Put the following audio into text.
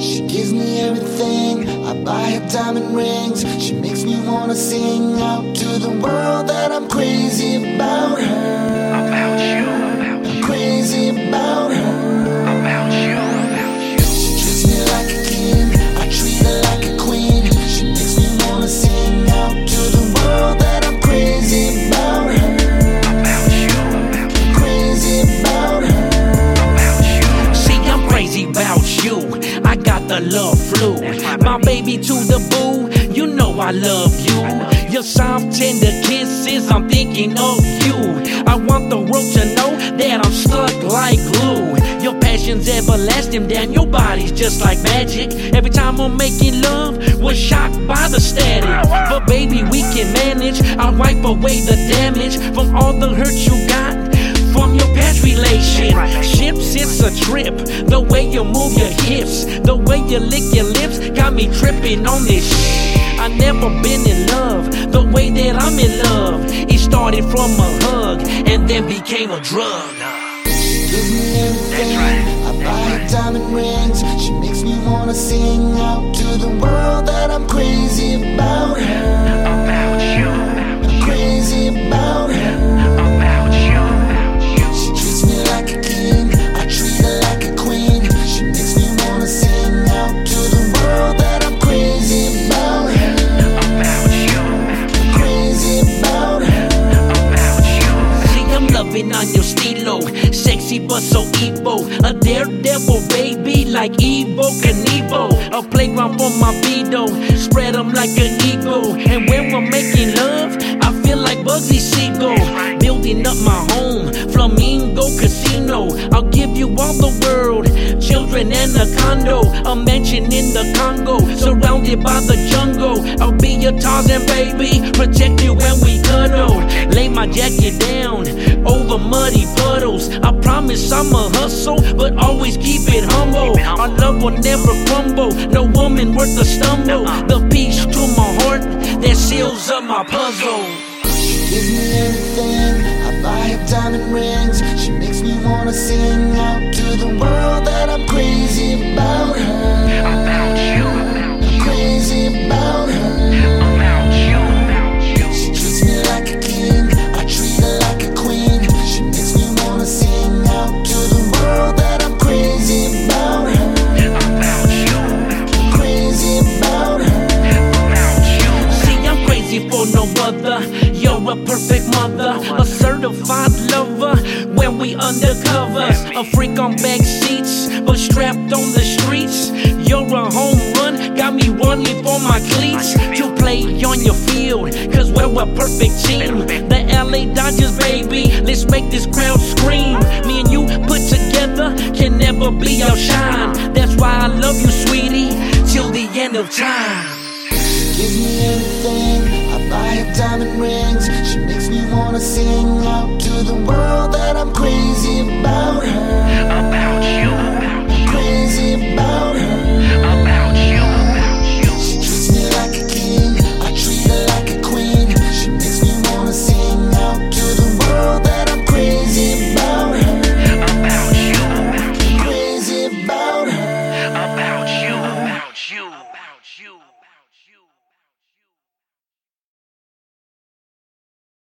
She gives me everything. I buy her diamond rings. She makes me wanna sing out to the world that I'm crazy about her. About you, about I'm crazy about her. about you, about you. She treats me like a king. I treat her like a queen. She makes me wanna sing out to the world that I'm crazy about her. About you, about you, Crazy about her. about you. See, I'm crazy about you. I got the love flu. My baby to the boo, you know I love you. Your soft, tender kisses, I'm thinking of you. I want the world to know that I'm stuck like glue. Your passion's everlasting, damn, your body's just like magic. Every time I'm making love, we're shocked by the static. But baby, we can manage. I'll wipe away the damage from all the hurt you got from your relationships. It's a trip. The way you move your hips, the way you lick your lips, got me tripping on this. Shit. I never been in love the way that I'm in love. It started from a hug and then became a drug. Everything. right. So evil. A daredevil baby like Evel Knievel. A playground for my Vito. Spread 'em like an eagle. And when we're making love, I feel like Bugsy Siegel. Building up my home, Flamingo Casino. I'll give you all the world. Children and a condo. A mansion in the Congo. Surrounded by the jungle. I'll be your Tarzan baby. Protect you when we cuddle. Lay my jacket down promise I'ma hustle, but always keep it humble. Our love will never crumble. No woman worth a stumble. The piece to my heart that seals up my puzzle. She gives me everything. I buy her diamond rings. She makes me wanna sing out When we undercovers, a freak on back seats, but strapped on the streets. You're a home run, got me running for my cleats. To play on your field, cause we're a perfect team. The LA Dodgers, baby, let's make this crowd scream. Me and you put together can never be outshine. That's why I love you, sweetie, till the end of time. Gives me everything. I buy her diamond rings. She makes me wanna sing out to the world I'm crazy